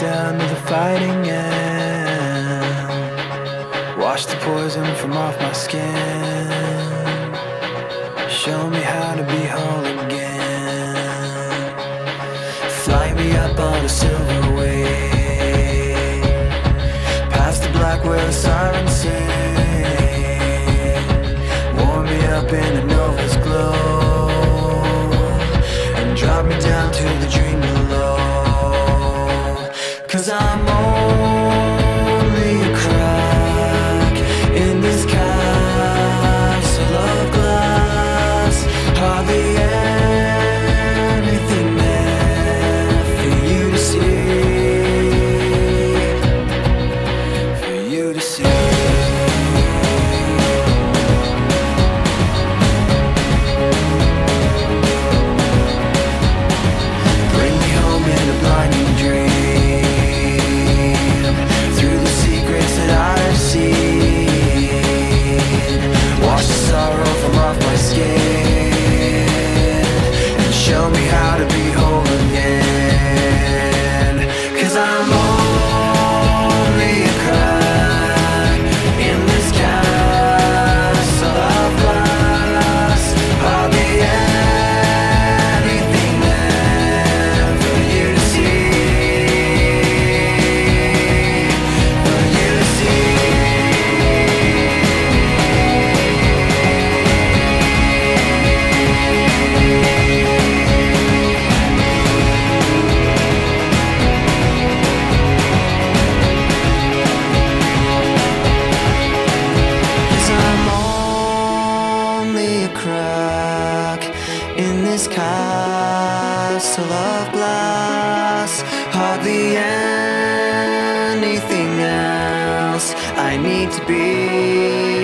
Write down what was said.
down to the fighting end. Wash the poison from off my skin. Show me how to be whole again. Fly me up on a silver wing. Past the black where the sirens sing. assim. Crack in this castle of glass. Hardly anything else I need to be.